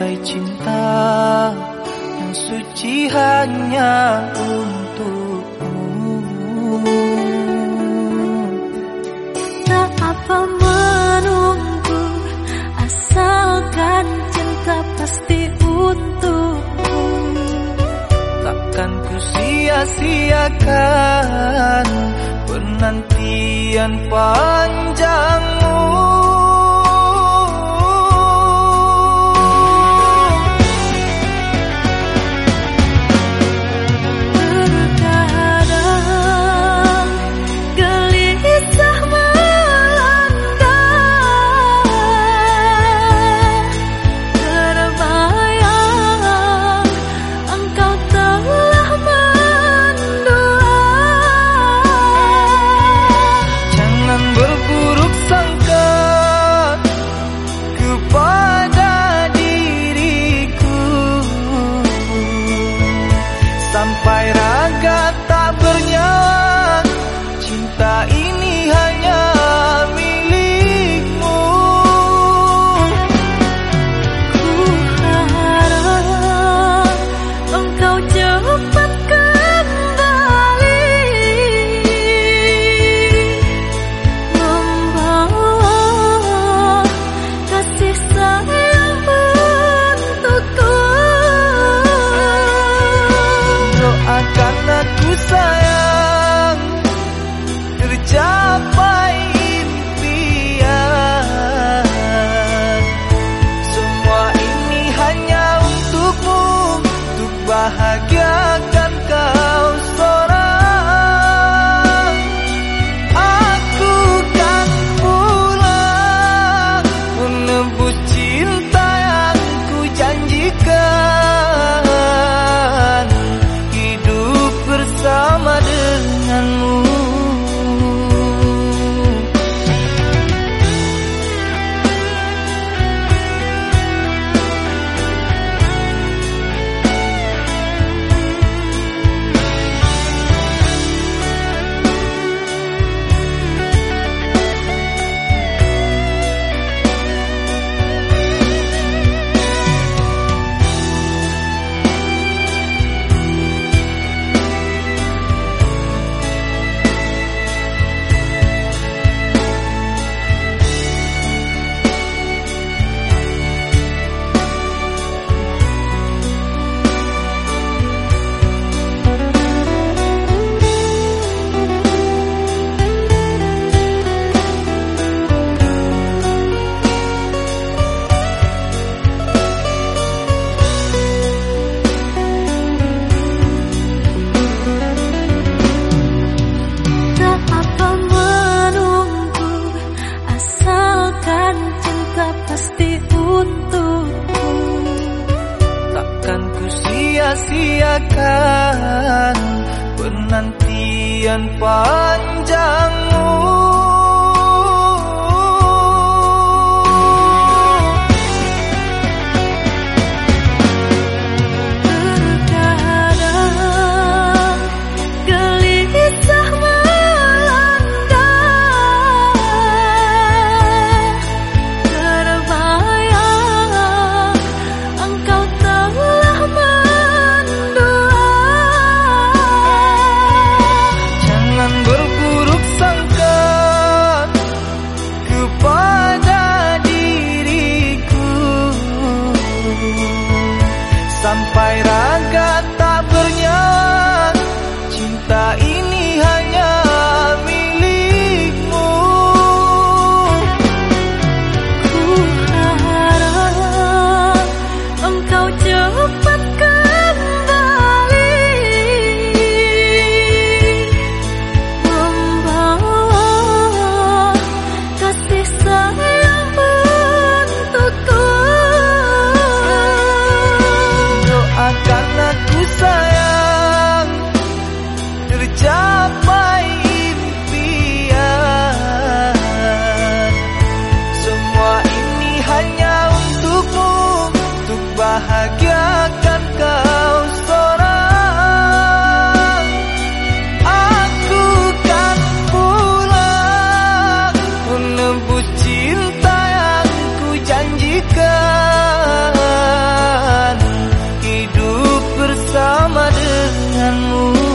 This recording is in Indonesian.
rantai cinta yang suci hanya untukmu. Tak apa menunggu asalkan cinta pasti untukku takkan ku sia-siakan penantian panjangmu bahagia sia-siakan penantian panjangmu sangka tak bernyawa denganmu